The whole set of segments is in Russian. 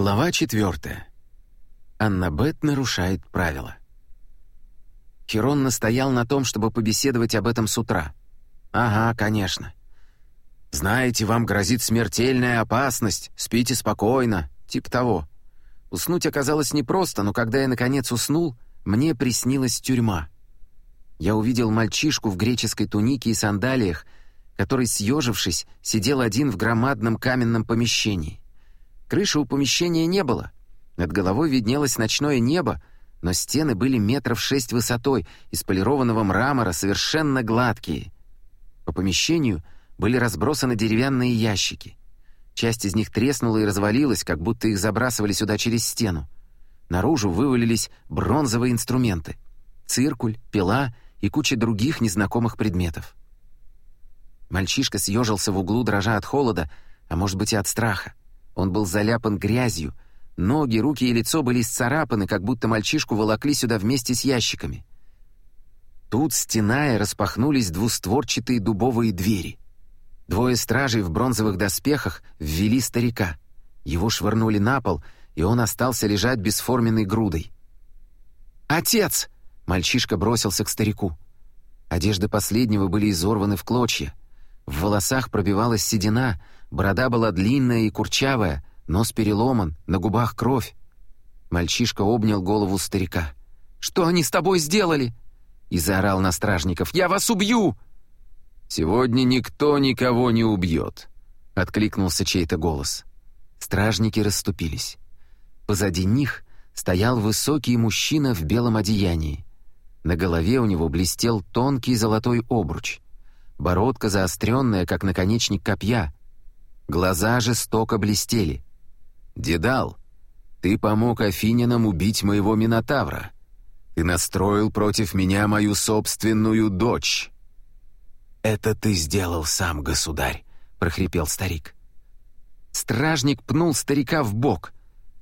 Глава четвертая. Аннабет нарушает правила. Херон настоял на том, чтобы побеседовать об этом с утра. «Ага, конечно. Знаете, вам грозит смертельная опасность, спите спокойно, типа того». Уснуть оказалось непросто, но когда я, наконец, уснул, мне приснилась тюрьма. Я увидел мальчишку в греческой тунике и сандалиях, который, съежившись, сидел один в громадном каменном помещении. Крыши у помещения не было. Над головой виднелось ночное небо, но стены были метров шесть высотой, из полированного мрамора, совершенно гладкие. По помещению были разбросаны деревянные ящики. Часть из них треснула и развалилась, как будто их забрасывали сюда через стену. Наружу вывалились бронзовые инструменты — циркуль, пила и куча других незнакомых предметов. Мальчишка съежился в углу, дрожа от холода, а может быть и от страха. Он был заляпан грязью. Ноги, руки и лицо были исцарапаны, как будто мальчишку волокли сюда вместе с ящиками. Тут, стеная, распахнулись двустворчатые дубовые двери. Двое стражей в бронзовых доспехах ввели старика. Его швырнули на пол, и он остался лежать бесформенной грудой. «Отец!» — мальчишка бросился к старику. Одежды последнего были изорваны в клочья. В волосах пробивалась седина, Борода была длинная и курчавая, нос переломан, на губах кровь. Мальчишка обнял голову старика. «Что они с тобой сделали?» И заорал на стражников. «Я вас убью!» «Сегодня никто никого не убьет», — откликнулся чей-то голос. Стражники расступились. Позади них стоял высокий мужчина в белом одеянии. На голове у него блестел тонкий золотой обруч. Бородка заостренная, как наконечник копья, Глаза жестоко блестели. «Дедал, ты помог Афининам убить моего Минотавра. Ты настроил против меня мою собственную дочь». «Это ты сделал сам, государь», — прохрипел старик. Стражник пнул старика в бок.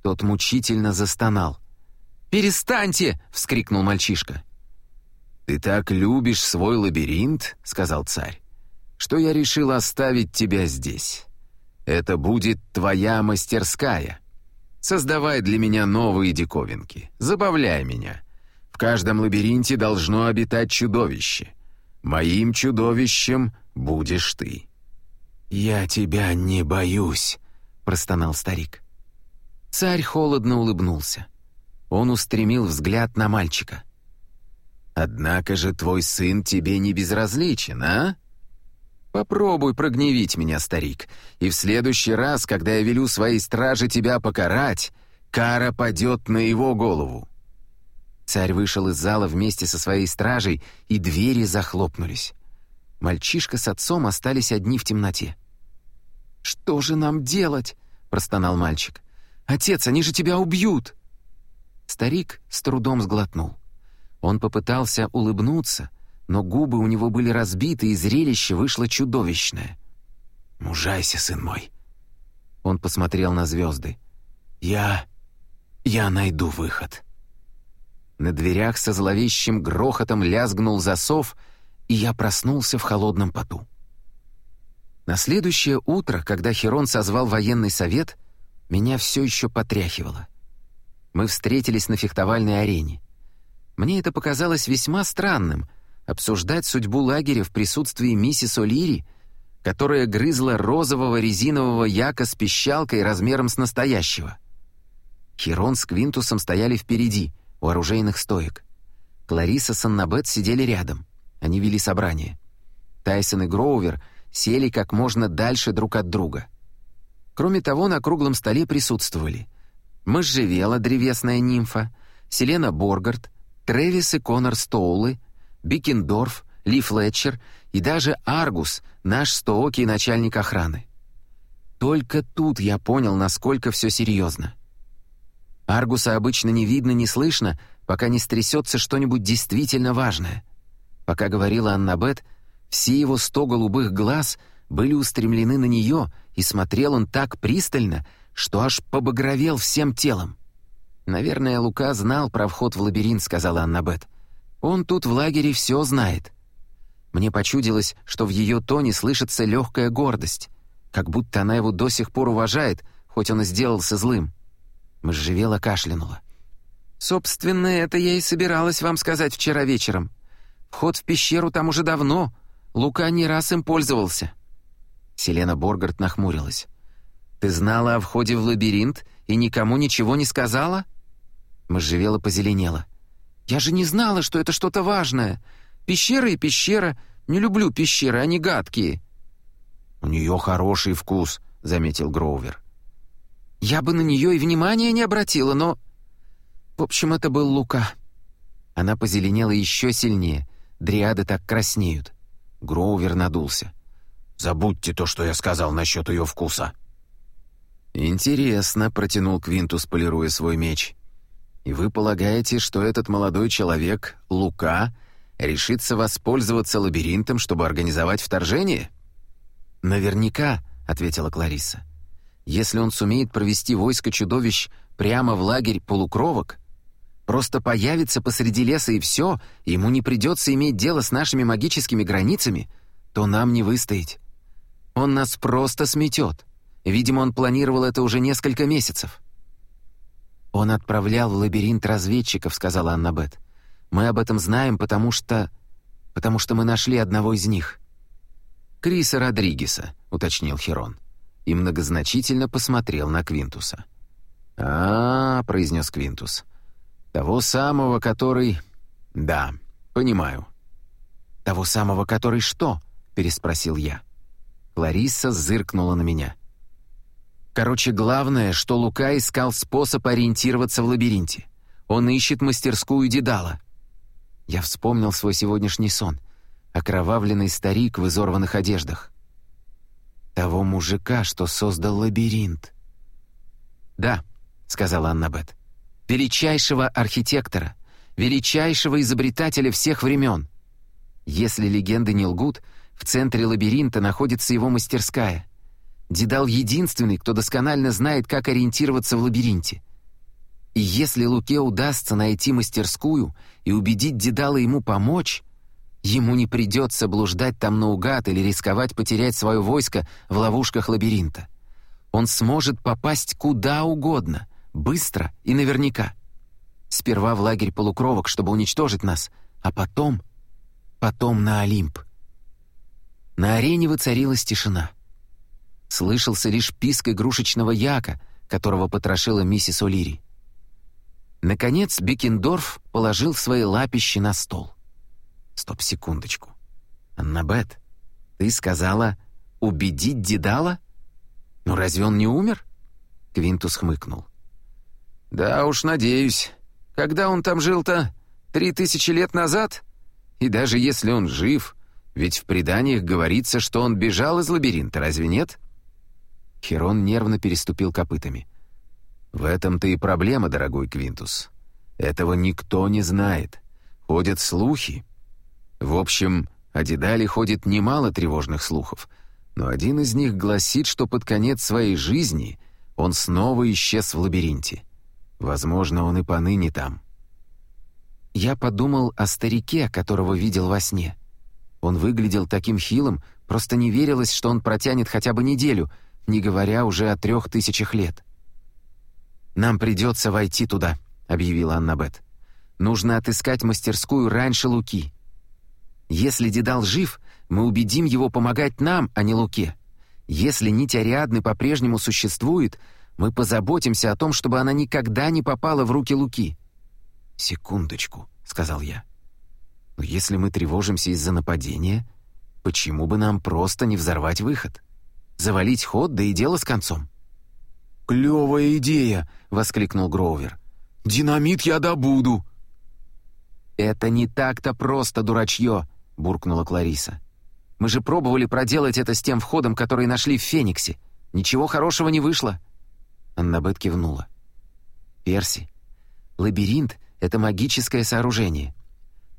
Тот мучительно застонал. «Перестаньте!» — вскрикнул мальчишка. «Ты так любишь свой лабиринт», — сказал царь, «что я решил оставить тебя здесь. Это будет твоя мастерская. Создавай для меня новые диковинки. Забавляй меня. В каждом лабиринте должно обитать чудовище. Моим чудовищем будешь ты». «Я тебя не боюсь», — простонал старик. Царь холодно улыбнулся. Он устремил взгляд на мальчика. «Однако же твой сын тебе не безразличен, а?» Попробуй прогневить меня, старик, и в следующий раз, когда я велю своей страже тебя покарать, кара падет на его голову». Царь вышел из зала вместе со своей стражей, и двери захлопнулись. Мальчишка с отцом остались одни в темноте. «Что же нам делать?» — простонал мальчик. «Отец, они же тебя убьют!» Старик с трудом сглотнул. Он попытался улыбнуться, но губы у него были разбиты, и зрелище вышло чудовищное. «Мужайся, сын мой!» Он посмотрел на звезды. «Я... я найду выход». На дверях со зловещим грохотом лязгнул засов, и я проснулся в холодном поту. На следующее утро, когда Херон созвал военный совет, меня все еще потряхивало. Мы встретились на фехтовальной арене. Мне это показалось весьма странным — обсуждать судьбу лагеря в присутствии миссис О'Лири, которая грызла розового резинового яка с пищалкой размером с настоящего. Хирон с Квинтусом стояли впереди, у оружейных стоек. Кларисса с Аннабет сидели рядом. Они вели собрание. Тайсон и Гроувер сели как можно дальше друг от друга. Кроме того, на круглом столе присутствовали Можжевела, древесная нимфа, Селена Боргард, Тревис и Конор Стоулы, Бекендорф, Ли Флетчер и даже Аргус, наш стоокий начальник охраны. Только тут я понял, насколько все серьезно. Аргуса обычно не видно, не слышно, пока не стрясется что-нибудь действительно важное. Пока говорила Аннабет, все его сто голубых глаз были устремлены на нее, и смотрел он так пристально, что аж побагровел всем телом. «Наверное, Лука знал про вход в лабиринт», — сказала Аннабет. Он тут в лагере все знает. Мне почудилось, что в ее тоне слышится легкая гордость, как будто она его до сих пор уважает, хоть он и сделался злым. Можжевела кашлянула. «Собственно, это я и собиралась вам сказать вчера вечером. Вход в пещеру там уже давно. Лука не раз им пользовался». Селена Боргард нахмурилась. «Ты знала о входе в лабиринт и никому ничего не сказала?» Можжевела позеленела. «Я же не знала, что это что-то важное. Пещера и пещера. Не люблю пещеры, они гадкие». «У нее хороший вкус», — заметил Гроувер. «Я бы на нее и внимания не обратила, но...» В общем, это был Лука. Она позеленела еще сильнее. Дриады так краснеют. Гроувер надулся. «Забудьте то, что я сказал насчет ее вкуса». «Интересно», — протянул Квинтус, полируя свой меч. «И вы полагаете, что этот молодой человек, Лука, решится воспользоваться лабиринтом, чтобы организовать вторжение?» «Наверняка», — ответила Клариса. «Если он сумеет провести войско чудовищ прямо в лагерь полукровок, просто появится посреди леса и все, ему не придется иметь дело с нашими магическими границами, то нам не выстоять. Он нас просто сметет. Видимо, он планировал это уже несколько месяцев». «Он отправлял в лабиринт разведчиков», — сказала Аннабет. «Мы об этом знаем, потому что... потому что мы нашли одного из них». «Криса Родригеса», — уточнил Херон. И многозначительно посмотрел на Квинтуса. «А, -а — произнес Квинтус. «Того самого, который...» «Да, понимаю». «Того самого, который что?» — переспросил я. Лариса зыркнула на меня. Короче, главное, что Лука искал способ ориентироваться в лабиринте. Он ищет мастерскую Дедала. Я вспомнил свой сегодняшний сон — окровавленный старик в изорванных одеждах. Того мужика, что создал лабиринт. «Да», — сказала Аннабет, — «величайшего архитектора, величайшего изобретателя всех времен. Если легенды не лгут, в центре лабиринта находится его мастерская. Дедал единственный, кто досконально знает, как ориентироваться в лабиринте. И если Луке удастся найти мастерскую и убедить Дедала ему помочь, Ему не придется блуждать там наугад или рисковать потерять свое войско в ловушках лабиринта. Он сможет попасть куда угодно, быстро и наверняка. Сперва в лагерь полукровок, чтобы уничтожить нас, а потом... потом на Олимп. На арене воцарилась тишина. Слышался лишь писк игрушечного яка, которого потрошила миссис О'Лири. Наконец Бекендорф положил свои лапищи на стол. Стоп, секундочку. Аннабет, ты сказала убедить Дедала? Ну разве он не умер? Квинтус хмыкнул. Да уж, надеюсь. Когда он там жил-то? Три тысячи лет назад? И даже если он жив, ведь в преданиях говорится, что он бежал из лабиринта, разве нет? Херон нервно переступил копытами. В этом-то и проблема, дорогой Квинтус. Этого никто не знает. Ходят слухи, в общем, о Дедале ходит немало тревожных слухов, но один из них гласит, что под конец своей жизни он снова исчез в лабиринте. Возможно, он и поныне там. Я подумал о старике, которого видел во сне. Он выглядел таким хилым, просто не верилось, что он протянет хотя бы неделю, не говоря уже о трех тысячах лет. «Нам придется войти туда», — объявила Аннабет. «Нужно отыскать мастерскую раньше Луки. Если Дедал жив, мы убедим его помогать нам, а не Луке. Если нить Ариадны по-прежнему существует, мы позаботимся о том, чтобы она никогда не попала в руки Луки». «Секундочку», — сказал я. «Но если мы тревожимся из-за нападения, почему бы нам просто не взорвать выход? Завалить ход, да и дело с концом». «Клевая идея!» — воскликнул Гроувер. «Динамит я добуду!» «Это не так-то просто, дурачье!» буркнула Клариса. «Мы же пробовали проделать это с тем входом, который нашли в Фениксе. Ничего хорошего не вышло». Аннабет кивнула. «Перси, лабиринт — это магическое сооружение.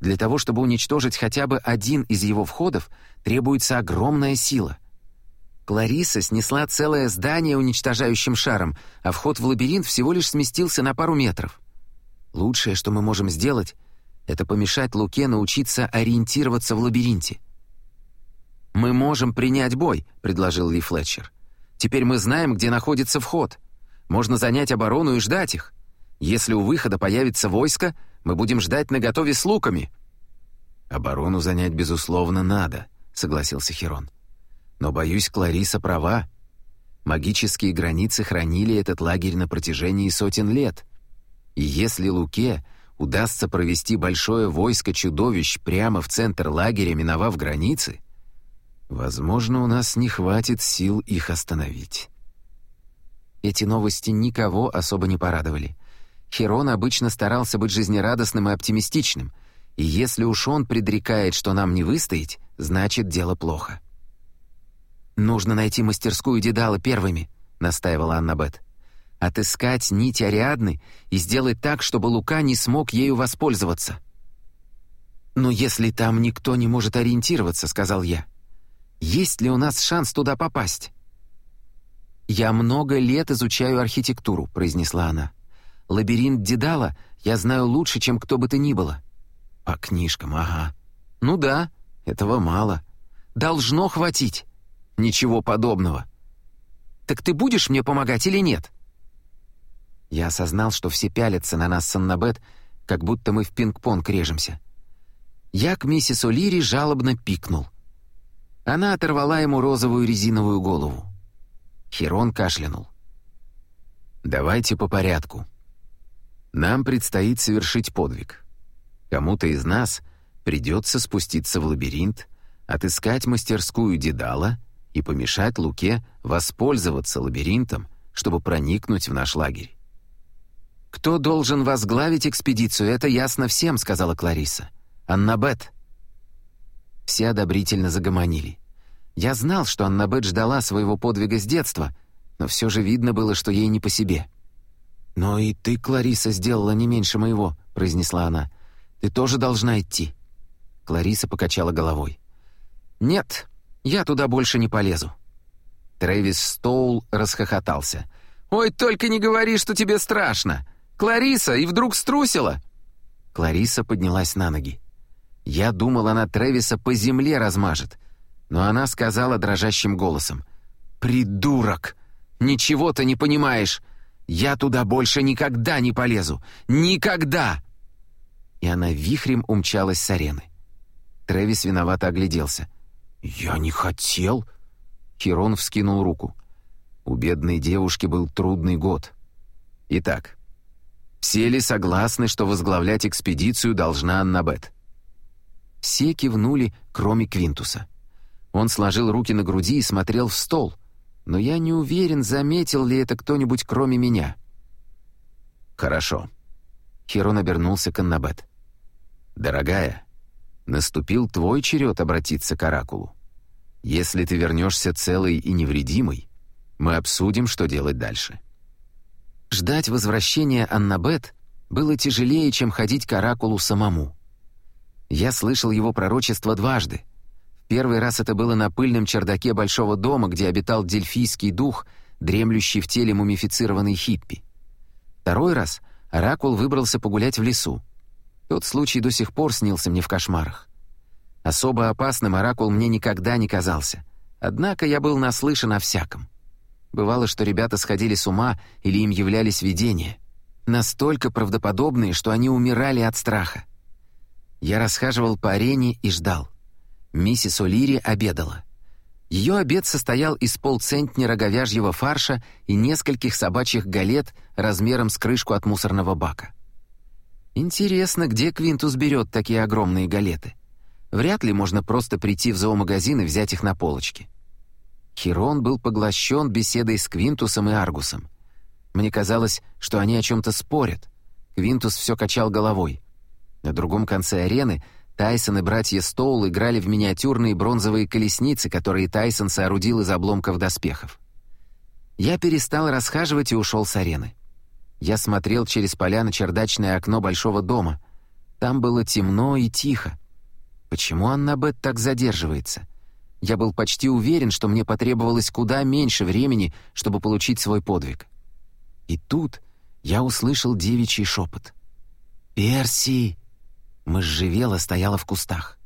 Для того, чтобы уничтожить хотя бы один из его входов, требуется огромная сила. Клариса снесла целое здание уничтожающим шаром, а вход в лабиринт всего лишь сместился на пару метров. Лучшее, что мы можем сделать — это помешать Луке научиться ориентироваться в лабиринте. «Мы можем принять бой», — предложил Ли Флетчер. «Теперь мы знаем, где находится вход. Можно занять оборону и ждать их. Если у выхода появится войско, мы будем ждать наготове с луками». «Оборону занять, безусловно, надо», — согласился Херон. «Но, боюсь, Клариса права. Магические границы хранили этот лагерь на протяжении сотен лет. И если Луке удастся провести большое войско чудовищ прямо в центр лагеря, миновав границы, возможно, у нас не хватит сил их остановить». Эти новости никого особо не порадовали. Херон обычно старался быть жизнерадостным и оптимистичным, и если уж он предрекает, что нам не выстоять, значит, дело плохо. «Нужно найти мастерскую Дедала первыми», — настаивала Аннабет. «Отыскать нить Ариадны и сделать так, чтобы Лука не смог ею воспользоваться». «Но если там никто не может ориентироваться», — сказал я, — «есть ли у нас шанс туда попасть?» «Я много лет изучаю архитектуру», — произнесла она. Лабиринт Дедала я знаю лучше, чем кто бы то ни было». «По книжкам, ага». «Ну да, этого мало. Должно хватить». «Ничего подобного». «Так ты будешь мне помогать или нет?» Я осознал, что все пялятся на нас с Аннабет, как будто мы в пинг-понг режемся. Я к миссис О'Лири жалобно пикнул. Она оторвала ему розовую резиновую голову. Херон кашлянул. «Давайте по порядку», нам предстоит совершить подвиг. Кому-то из нас придется спуститься в лабиринт, отыскать мастерскую Дедала и помешать Луке воспользоваться лабиринтом, чтобы проникнуть в наш лагерь. «Кто должен возглавить экспедицию, это ясно всем», — сказала Клариса. «Аннабет». Все одобрительно загомонили. Я знал, что Аннабет ждала своего подвига с детства, но все же видно было, что ей не по себе. «Но и ты, Клариса, сделала не меньше моего», — произнесла она. «Ты тоже должна идти». Клариса покачала головой. «Нет, я туда больше не полезу». Трэвис Стоул расхохотался. «Ой, только не говори, что тебе страшно! Клариса, и вдруг струсила!» Клариса поднялась на ноги. Я думал, она Трэвиса по земле размажет, но она сказала дрожащим голосом. «Придурок! Ничего ты не понимаешь! Я туда больше никогда не полезу! Никогда!» И она вихрем умчалась с арены. Трэвис виновато огляделся. «Я не хотел!» Хирон вскинул руку. У бедной девушки был трудный год. Итак, все ли согласны, что возглавлять экспедицию должна Аннабет? Все кивнули, кроме Квинтуса. Он сложил руки на груди и смотрел в стол, но я не уверен, заметил ли это кто-нибудь кроме меня. «Хорошо». Херон обернулся к Аннабет. «Дорогая, наступил твой черед обратиться к Оракулу. Если ты вернешься целой и невредимой, мы обсудим, что делать дальше». Ждать возвращения Аннабет было тяжелее, чем ходить к Оракулу самому. Я слышал его пророчество дважды, Первый раз это было на пыльном чердаке большого дома, где обитал дельфийский дух, дремлющий в теле мумифицированной хиппи. Второй раз Оракул выбрался погулять в лесу. Тот случай до сих пор снился мне в кошмарах. Особо опасным Оракул мне никогда не казался. Однако я был наслышан о всяком. Бывало, что ребята сходили с ума или им являлись видения. Настолько правдоподобные, что они умирали от страха. Я расхаживал по арене и ждал — Миссис О'Лири обедала. Ее обед состоял из полцентнера говяжьего фарша и нескольких собачьих галет размером с крышку от мусорного бака. Интересно, где Квинтус берет такие огромные галеты? Вряд ли можно просто прийти в зоомагазин и взять их на полочке. Хирон был поглощен беседой с Квинтусом и Аргусом. Мне казалось, что они о чем-то спорят. Квинтус все качал головой. На другом конце арены — Тайсон и братья Стоул играли в миниатюрные бронзовые колесницы, которые Тайсон соорудил из обломков доспехов. Я перестал расхаживать и ушел с арены. Я смотрел через поля на чердачное окно большого дома. Там было темно и тихо. Почему Аннабет так задерживается? Я был почти уверен, что мне потребовалось куда меньше времени, чтобы получить свой подвиг. И тут я услышал девичий шепот. «Перси!» Можжевела стояла в кустах.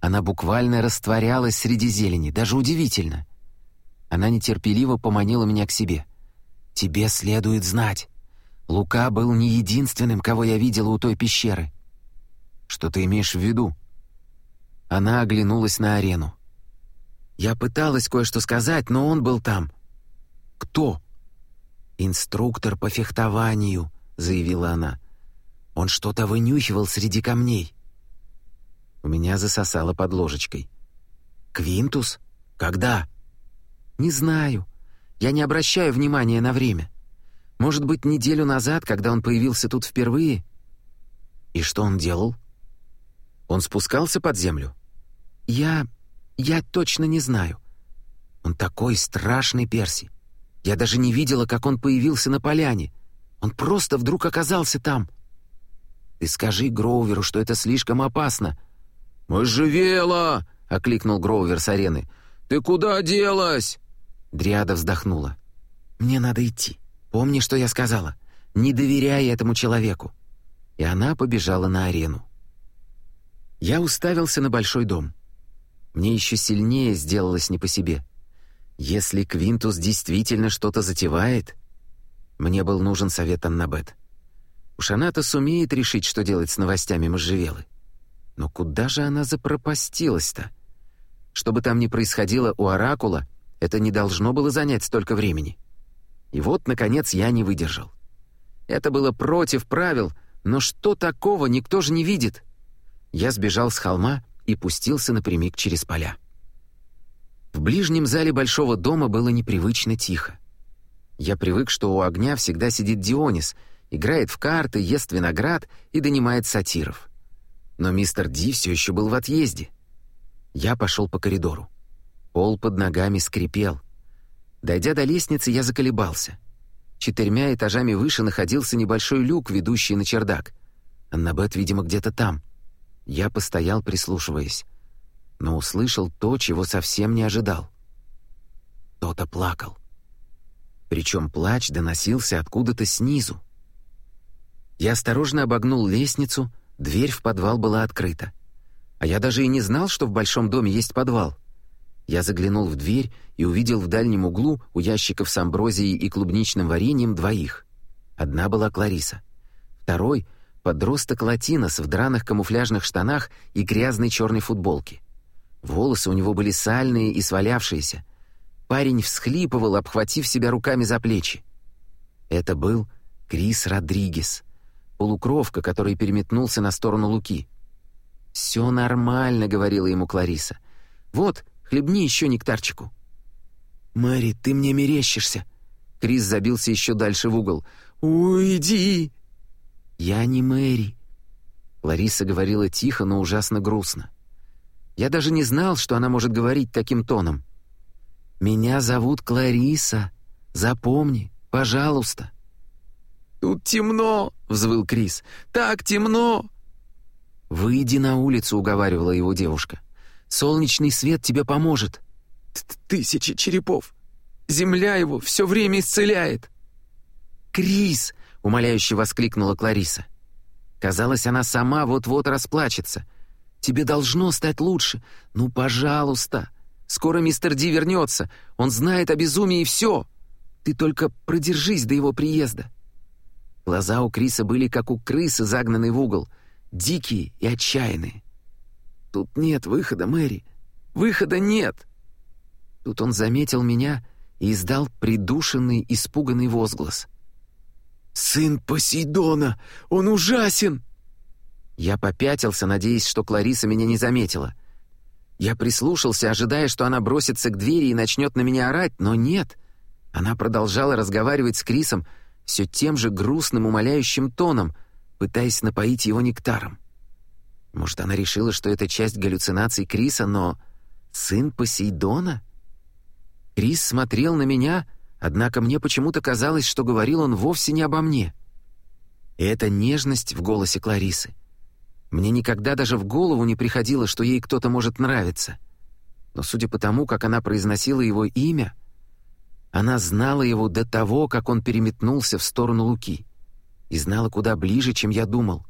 Она буквально растворялась среди зелени, даже удивительно. Она нетерпеливо поманила меня к себе. тебе следует знать. Лука был не единственным, кого я видела у той пещеры». «Что ты имеешь в виду?» Она оглянулась на арену. «Я пыталась кое-что сказать, но он был там». «Кто?» «Инструктор по фехтованию», — заявила она. «Он что-то вынюхивал среди камней». У меня засосало под ложечкой. «Квинтус? Когда?» «Не знаю. Я не обращаю внимания на время. Может быть, неделю назад, когда он появился тут впервые?» «И что он делал?» «Он спускался под землю?» «Я... я точно не знаю. Он такой страшный Перси. Я даже не видела, как он появился на поляне. Он просто вдруг оказался там. Ты скажи Гроуверу, что это слишком опасно». «Можжевела!» — окликнул Гроувер с арены. «Ты куда делась?» Дриада вздохнула. «Мне надо идти. Помни, что я сказала. Не доверяй этому человеку». И она побежала на арену. Я уставился на большой дом. Мне еще сильнее сделалось не по себе. Если Квинтус действительно что-то затевает... Мне был нужен совет Аннабет. Уж она-то сумеет решить, что делать с новостями Можжевелы. Но куда же она запропастилась-то? Что бы там ни происходило у Оракула, это не должно было занять столько времени. И вот, наконец, я не выдержал. Это было против правил, но что такого никто же не видит. Я сбежал с холма и пустился напрямик через поля. В ближнем зале большого дома было непривычно тихо. Я привык, что у огня всегда сидит Дионис, играет в карты, ест виноград и донимает сатиров. Но мистер Ди все еще был в отъезде. Я пошел по коридору. Пол под ногами скрипел. Дойдя до лестницы, я заколебался. Четырьмя этажами выше находился небольшой люк, ведущий на чердак. Аннабет, видимо, где-то там. Я постоял, прислушиваясь, но услышал то, чего совсем не ожидал. Кто-то плакал. Причем плач доносился откуда-то снизу. Я осторожно обогнул лестницу, дверь в подвал была открыта. А я даже и не знал, что в большом доме есть подвал. Я заглянул в дверь и увидел в дальнем углу у ящиков с амброзией и клубничным вареньем двоих. Одна была Клариса. Второй — подросток латинос в драных камуфляжных штанах и грязной черной футболке. Волосы у него были сальные и свалявшиеся. Парень всхлипывал, обхватив себя руками за плечи. Это был Крис Родригес, полукровка, который переметнулся на сторону Луки. «Все нормально», — говорила ему Клариса. «Вот, Хлебни еще нектарчику». «Мэри, ты мне мерещишься!» Крис забился еще дальше в угол. «Уйди!» «Я не Мэри». Лариса говорила тихо, но ужасно грустно. Я даже не знал, что она может говорить таким тоном. «Меня зовут Клариса. Запомни, пожалуйста». «Тут темно!» — взвыл Крис. «Так темно!» «Выйди на улицу», — уговаривала его девушка. Солнечный свет тебе поможет». «Тысячи черепов! Земля его все время исцеляет!» «Крис!» — умоляюще воскликнула Клариса. Казалось, она сама вот-вот расплачется. «Тебе должно стать лучше. Ну, пожалуйста. Скоро мистер Ди вернется. Он знает о безумии все. Ты только продержись до его приезда». Глаза у Криса были как у крысы, загнанной в угол, дикие и отчаянные. «Тут нет выхода, Мэри. Выхода нет!» Тут он заметил меня и издал придушенный, испуганный возглас. «Сын Посейдона! Он ужасен!» Я попятился, надеясь, что Клариса меня не заметила. Я прислушался, ожидая, что она бросится к двери и начнет на меня орать, но нет. Она продолжала разговаривать с Крисом все тем же грустным, умоляющим тоном, пытаясь напоить его нектаром. Может, она решила, что это часть галлюцинаций Криса, но... Сын Посейдона? Крис смотрел на меня, однако мне почему-то казалось, что говорил он вовсе не обо мне. И эта нежность в голосе Кларисы. Мне никогда даже в голову не приходило, что ей кто-то может нравиться. Но судя по тому, как она произносила его имя, она знала его до того, как он переметнулся в сторону Луки, и знала куда ближе, чем я думал.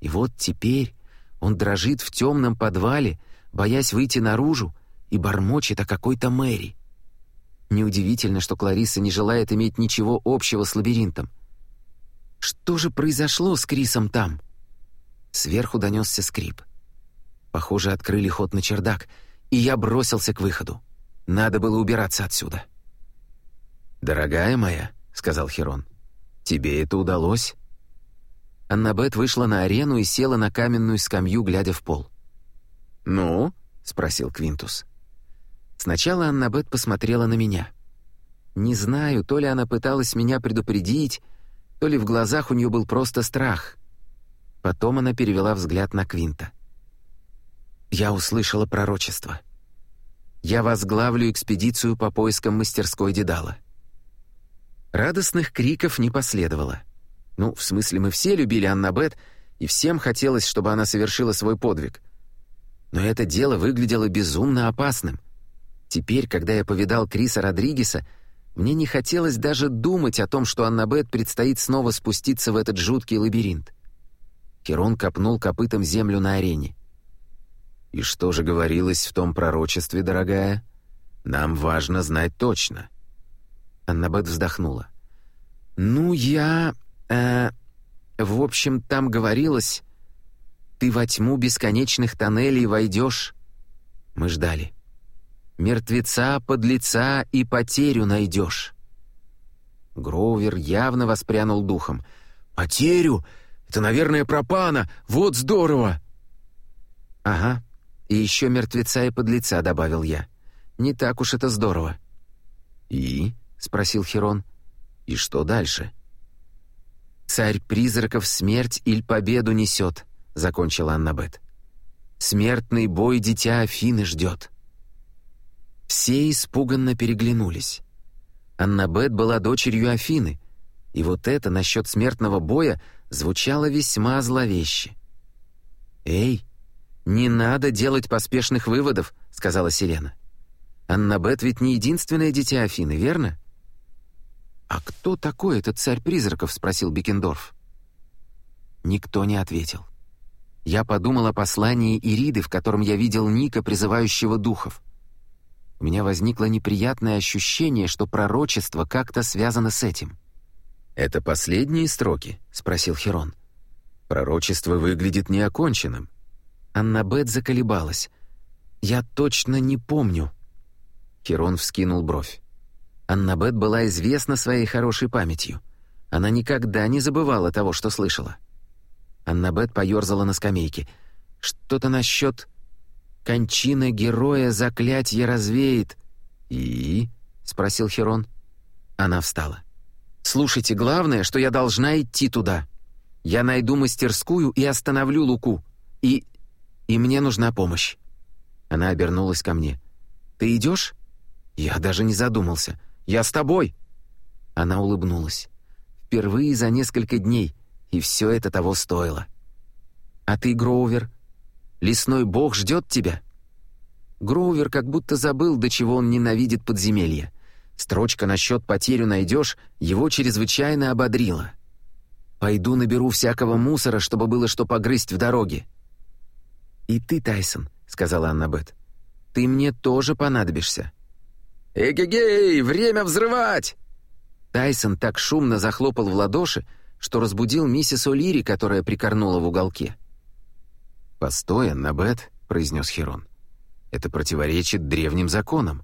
И вот теперь он дрожит в темном подвале, боясь выйти наружу, и бормочет о какой-то Мэри. Неудивительно, что Клариса не желает иметь ничего общего с лабиринтом. Что же произошло с Крисом там? Сверху донесся скрип. Похоже, открыли ход на чердак, и я бросился к выходу. Надо было убираться отсюда. «Дорогая моя», — сказал Херон, — «тебе это удалось?» Аннабет вышла на арену и села на каменную скамью, глядя в пол. «Ну?» — спросил Квинтус. Сначала Аннабет посмотрела на меня. Не знаю, то ли она пыталась меня предупредить, то ли в глазах у нее был просто страх. Потом она перевела взгляд на Квинта. Я услышала пророчество. Я возглавлю экспедицию по поискам мастерской Дедала. Радостных криков не последовало. Ну, в смысле, мы все любили Аннабет, и всем хотелось, чтобы она совершила свой подвиг. Но это дело выглядело безумно опасным. Теперь, когда я повидал Криса Родригеса, мне не хотелось даже думать о том, что Аннабет предстоит снова спуститься в этот жуткий лабиринт. Керон копнул копытом землю на арене. «И что же говорилось в том пророчестве, дорогая? Нам важно знать точно». Аннабет вздохнула. «Ну, я... Э, в общем, там говорилось... Ты во тьму бесконечных тоннелей войдешь...» Мы ждали. Мертвеца, подлеца и потерю найдешь». Гроувер явно воспрянул духом. «Потерю? Это, наверное, пропана. Вот здорово!» «Ага, и еще мертвеца и подлеца», — добавил я. «Не так уж это здорово». «И?» — спросил Херон. «И что дальше?» «Царь призраков смерть или победу несет», — закончила Аннабет. «Смертный бой дитя Афины ждет». Все испуганно переглянулись. Аннабет была дочерью Афины, и вот это насчет смертного боя звучало весьма зловеще. «Эй, не надо делать поспешных выводов», — сказала Селена. «Аннабет ведь не единственное дитя Афины, верно?» «А кто такой этот царь призраков?» — спросил Бекендорф. Никто не ответил. Я подумал о послании Ириды, в котором я видел Ника, призывающего духов у меня возникло неприятное ощущение, что пророчество как-то связано с этим. «Это последние строки?» — спросил Херон. «Пророчество выглядит неоконченным». Аннабет заколебалась. «Я точно не помню». Херон вскинул бровь. Аннабет была известна своей хорошей памятью. Она никогда не забывала того, что слышала. Аннабет поерзала на скамейке. «Что-то насчет Кончина героя заклятье развеет». «И?» — спросил Херон. Она встала. «Слушайте, главное, что я должна идти туда. Я найду мастерскую и остановлю Луку. И... и мне нужна помощь». Она обернулась ко мне. «Ты идешь?» Я даже не задумался. «Я с тобой!» Она улыбнулась. Впервые за несколько дней, и все это того стоило. «А ты, Гроувер, Лесной бог ждет тебя?» Гроувер как будто забыл, до чего он ненавидит подземелья. Строчка насчет потерю найдешь его чрезвычайно ободрила. «Пойду наберу всякого мусора, чтобы было что погрызть в дороге». «И ты, Тайсон», — сказала Аннабет, — «ты мне тоже понадобишься». «Эгегей, время взрывать!» Тайсон так шумно захлопал в ладоши, что разбудил миссис О'Лири, которая прикорнула в уголке. «Постой, Аннабет», — произнес Херон. «Это противоречит древним законам.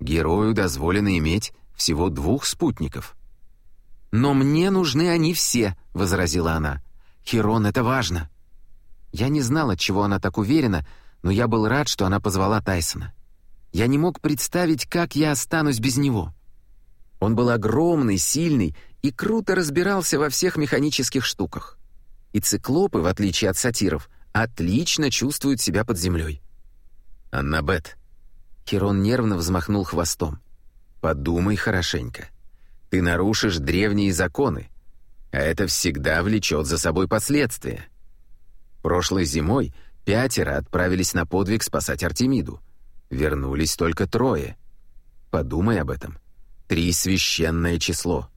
Герою дозволено иметь всего двух спутников». «Но мне нужны они все», — возразила она. «Херон, это важно». Я не знал, от чего она так уверена, но я был рад, что она позвала Тайсона. Я не мог представить, как я останусь без него. Он был огромный, сильный и круто разбирался во всех механических штуках. И циклопы, в отличие от сатиров, отлично чувствуют себя под землей. «Аннабет». Херон нервно взмахнул хвостом. «Подумай хорошенько. Ты нарушишь древние законы, а это всегда влечет за собой последствия. Прошлой зимой пятеро отправились на подвиг спасать Артемиду. Вернулись только трое. Подумай об этом. Три священное число.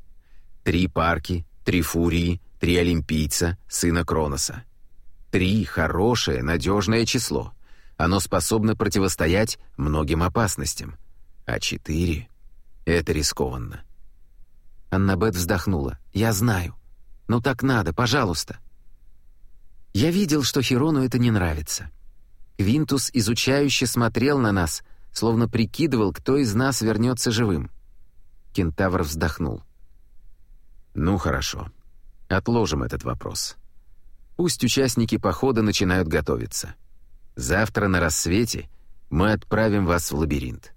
Три парки, три фурии, три олимпийца, сына Кроноса. Три — хорошее, надежное число. Оно способно противостоять многим опасностям. А четыре... Это рискованно. Аннабет вздохнула. «Я знаю. Ну так надо, пожалуйста». Я видел, что Хирону это не нравится. Квинтус изучающе смотрел на нас, словно прикидывал, кто из нас вернется живым. Кентавр вздохнул. «Ну хорошо. Отложим этот вопрос. Пусть участники похода начинают готовиться. Завтра на рассвете мы отправим вас в лабиринт».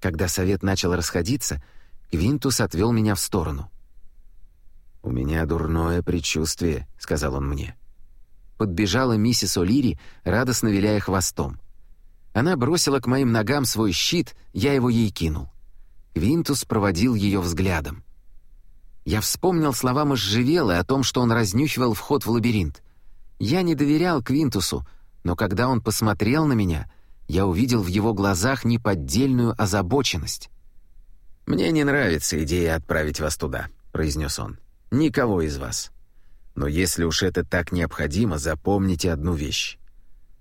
Когда совет начал расходиться, Квинтус отвел меня в сторону. «У меня дурное предчувствие», — сказал он мне. Подбежала миссис О'Лири, радостно виляя хвостом. Она бросила к моим ногам свой щит, я его ей кинул. Квинтус проводил ее взглядом. Я вспомнил слова Можжевелы о том, что он разнюхивал вход в лабиринт. Я не доверял Квинтусу, но когда он посмотрел на меня, я увидел в его глазах неподдельную озабоченность. «Мне не нравится идея отправить вас туда», — произнес он. «Никого из вас. Но если уж это так необходимо, запомните одну вещь.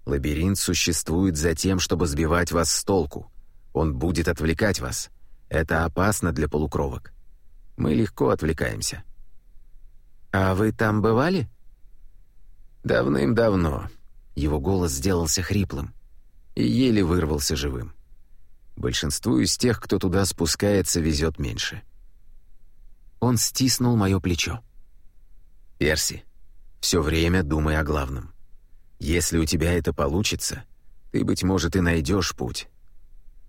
Лабиринт существует за тем, чтобы сбивать вас с толку. Он будет отвлекать вас. Это опасно для полукровок. Мы легко отвлекаемся». «А вы там бывали?» «Давным-давно». Его голос сделался хриплым и еле вырвался живым. Большинству из тех, кто туда спускается, везет меньше. Он стиснул мое плечо. «Перси, все время думай о главном. Если у тебя это получится, ты, быть может, и найдешь путь.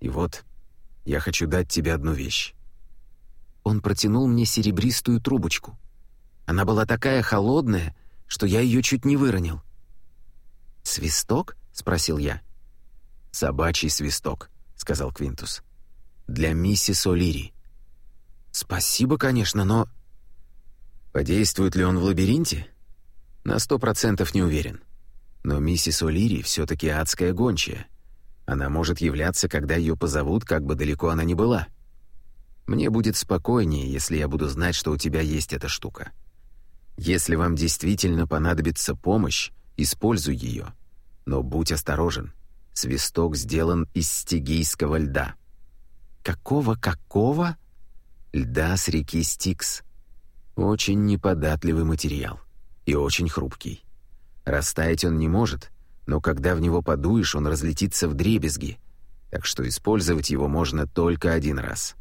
И вот я хочу дать тебе одну вещь». Он протянул мне серебристую трубочку. Она была такая холодная, что я ее чуть не выронил. «Свисток?» — спросил я. «Собачий свисток», сказал Квинтус. «Для миссис О'Лири». «Спасибо, конечно, но...» «Подействует ли он в лабиринте?» «На сто процентов не уверен. Но миссис О'Лири все-таки адская гончая. Она может являться, когда ее позовут, как бы далеко она ни была. Мне будет спокойнее, если я буду знать, что у тебя есть эта штука. Если вам действительно понадобится помощь, используй ее. Но будь осторожен. Свисток сделан из стигийского льда. Какого-какого? Льда с реки Стикс. Очень неподатливый материал и очень хрупкий. Растаять он не может, но когда в него подуешь, он разлетится в дребезги, так что использовать его можно только один раз.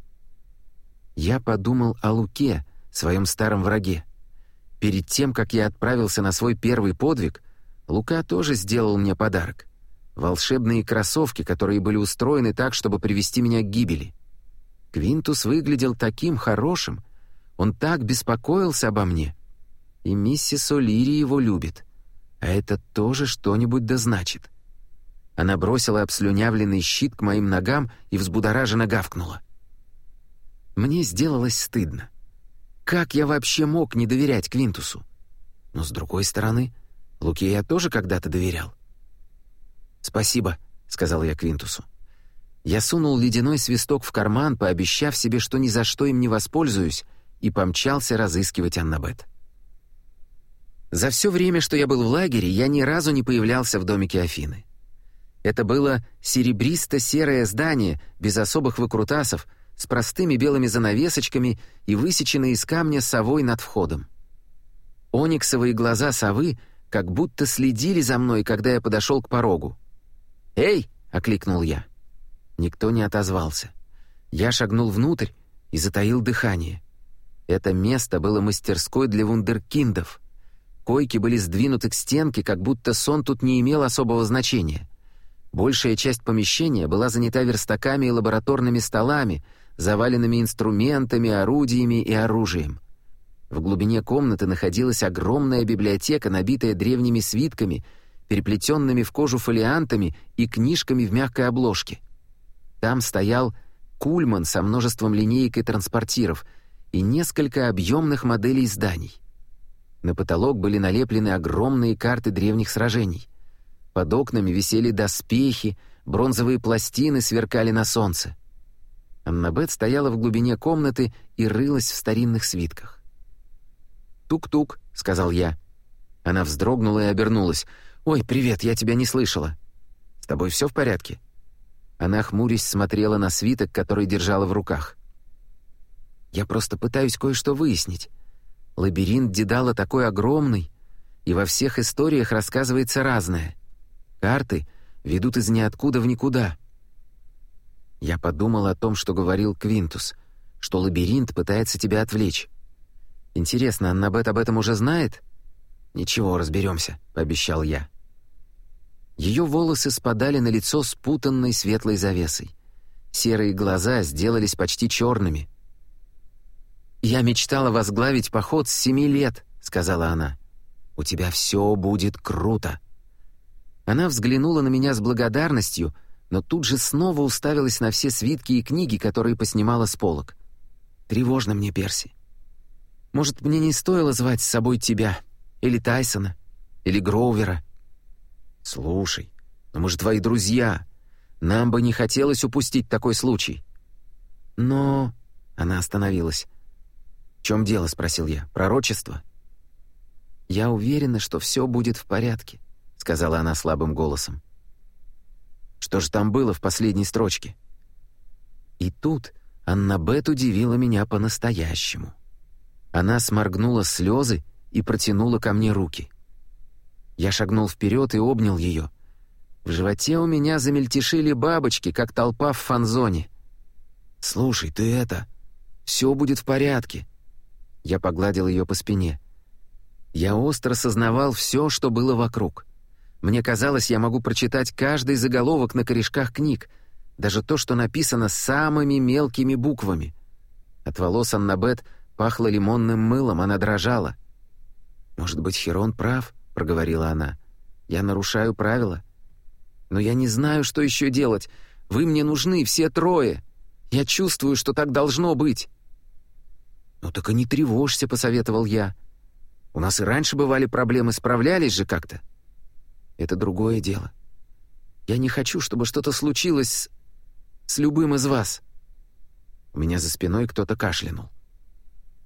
Я подумал о Луке, своем старом враге. Перед тем, как я отправился на свой первый подвиг, Лука тоже сделал мне подарок волшебные кроссовки, которые были устроены так, чтобы привести меня к гибели. Квинтус выглядел таким хорошим, он так беспокоился обо мне. И миссис О'Лири его любит. А это тоже что-нибудь да значит. Она бросила обслюнявленный щит к моим ногам и взбудораженно гавкнула. Мне сделалось стыдно. Как я вообще мог не доверять Квинтусу? Но, с другой стороны, Луке я тоже когда-то доверял. «Спасибо», — сказал я Квинтусу. Я сунул ледяной свисток в карман, пообещав себе, что ни за что им не воспользуюсь, и помчался разыскивать Аннабет. За все время, что я был в лагере, я ни разу не появлялся в домике Афины. Это было серебристо-серое здание, без особых выкрутасов, с простыми белыми занавесочками и высеченной из камня совой над входом. Ониксовые глаза совы как будто следили за мной, когда я подошел к порогу. «Эй!» — окликнул я. Никто не отозвался. Я шагнул внутрь и затаил дыхание. Это место было мастерской для вундеркиндов. Койки были сдвинуты к стенке, как будто сон тут не имел особого значения. Большая часть помещения была занята верстаками и лабораторными столами, заваленными инструментами, орудиями и оружием. В глубине комнаты находилась огромная библиотека, набитая древними свитками — переплетенными в кожу фолиантами и книжками в мягкой обложке. Там стоял кульман со множеством линеек и транспортиров и несколько объемных моделей зданий. На потолок были налеплены огромные карты древних сражений. Под окнами висели доспехи, бронзовые пластины сверкали на солнце. Аннабет стояла в глубине комнаты и рылась в старинных свитках. «Тук-тук», — сказал я. Она вздрогнула и обернулась — «Ой, привет, я тебя не слышала. С тобой все в порядке?» Она, хмурясь, смотрела на свиток, который держала в руках. Я просто пытаюсь кое-что выяснить. Лабиринт Дедала такой огромный, и во всех историях рассказывается разное. Карты ведут из ниоткуда в никуда. Я подумал о том, что говорил Квинтус, что лабиринт пытается тебя отвлечь. Интересно, Аннабет об этом уже знает? Ничего, разберемся, пообещал я. Ее волосы спадали на лицо спутанной светлой завесой. Серые глаза сделались почти черными. «Я мечтала возглавить поход с семи лет», — сказала она. «У тебя все будет круто». Она взглянула на меня с благодарностью, но тут же снова уставилась на все свитки и книги, которые поснимала с полок. «Тревожно мне, Перси. Может, мне не стоило звать с собой тебя, или Тайсона, или Гроувера?» «Слушай, но мы же твои друзья. Нам бы не хотелось упустить такой случай». «Но...» — она остановилась. «В чем дело?» — спросил я. «Пророчество?» «Я уверена, что все будет в порядке», — сказала она слабым голосом. «Что же там было в последней строчке?» И тут Аннабет удивила меня по-настоящему. Она сморгнула слезы и протянула ко мне руки. Я шагнул вперед и обнял ее. В животе у меня замельтешили бабочки, как толпа в фанзоне. «Слушай, ты это... Все будет в порядке». Я погладил ее по спине. Я остро сознавал все, что было вокруг. Мне казалось, я могу прочитать каждый заголовок на корешках книг, даже то, что написано самыми мелкими буквами. От волос Аннабет пахло лимонным мылом, она дрожала. Может быть, Херон прав? — проговорила она. «Я нарушаю правила. Но я не знаю, что еще делать. Вы мне нужны, все трое. Я чувствую, что так должно быть». «Ну так и не тревожься», — посоветовал я. «У нас и раньше бывали проблемы, справлялись же как-то». «Это другое дело. Я не хочу, чтобы что-то случилось с... с любым из вас». У меня за спиной кто-то кашлянул.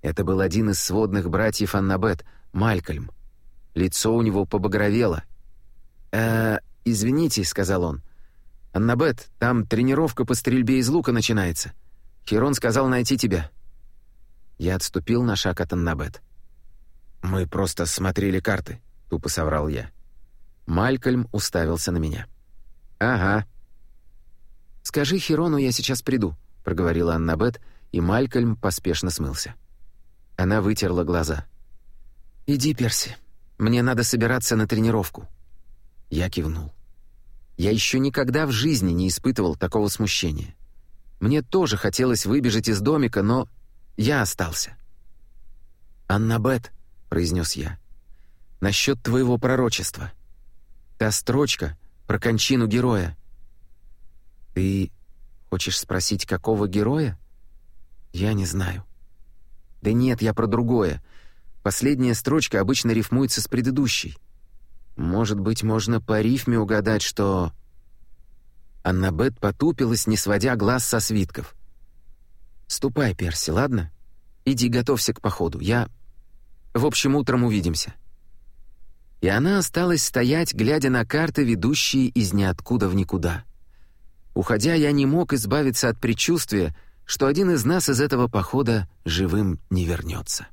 Это был один из сводных братьев Аннабет, Малькольм. Лицо у него побагровело. «Э, извините», — сказал он. «Аннабет, там тренировка по стрельбе из лука начинается. Херон сказал найти тебя». Я отступил на шаг от Аннабет. «Мы просто смотрели карты», — тупо соврал я. Малькольм уставился на меня. «Ага». «Скажи Херону, я сейчас приду», — проговорила Аннабет, и Малькольм поспешно смылся. Она вытерла глаза. «Иди, Перси, мне надо собираться на тренировку». Я кивнул. Я еще никогда в жизни не испытывал такого смущения. Мне тоже хотелось выбежать из домика, но я остался. «Аннабет», — произнес я, — «насчет твоего пророчества. Та строчка про кончину героя». «Ты хочешь спросить, какого героя?» «Я не знаю». «Да нет, я про другое. Последняя строчка обычно рифмуется с предыдущей. Может быть, можно по рифме угадать, что... Аннабет потупилась, не сводя глаз со свитков. «Ступай, Перси, ладно? Иди готовься к походу. Я... В общем, утром увидимся». И она осталась стоять, глядя на карты, ведущие из ниоткуда в никуда. Уходя, я не мог избавиться от предчувствия, что один из нас из этого похода живым не вернется.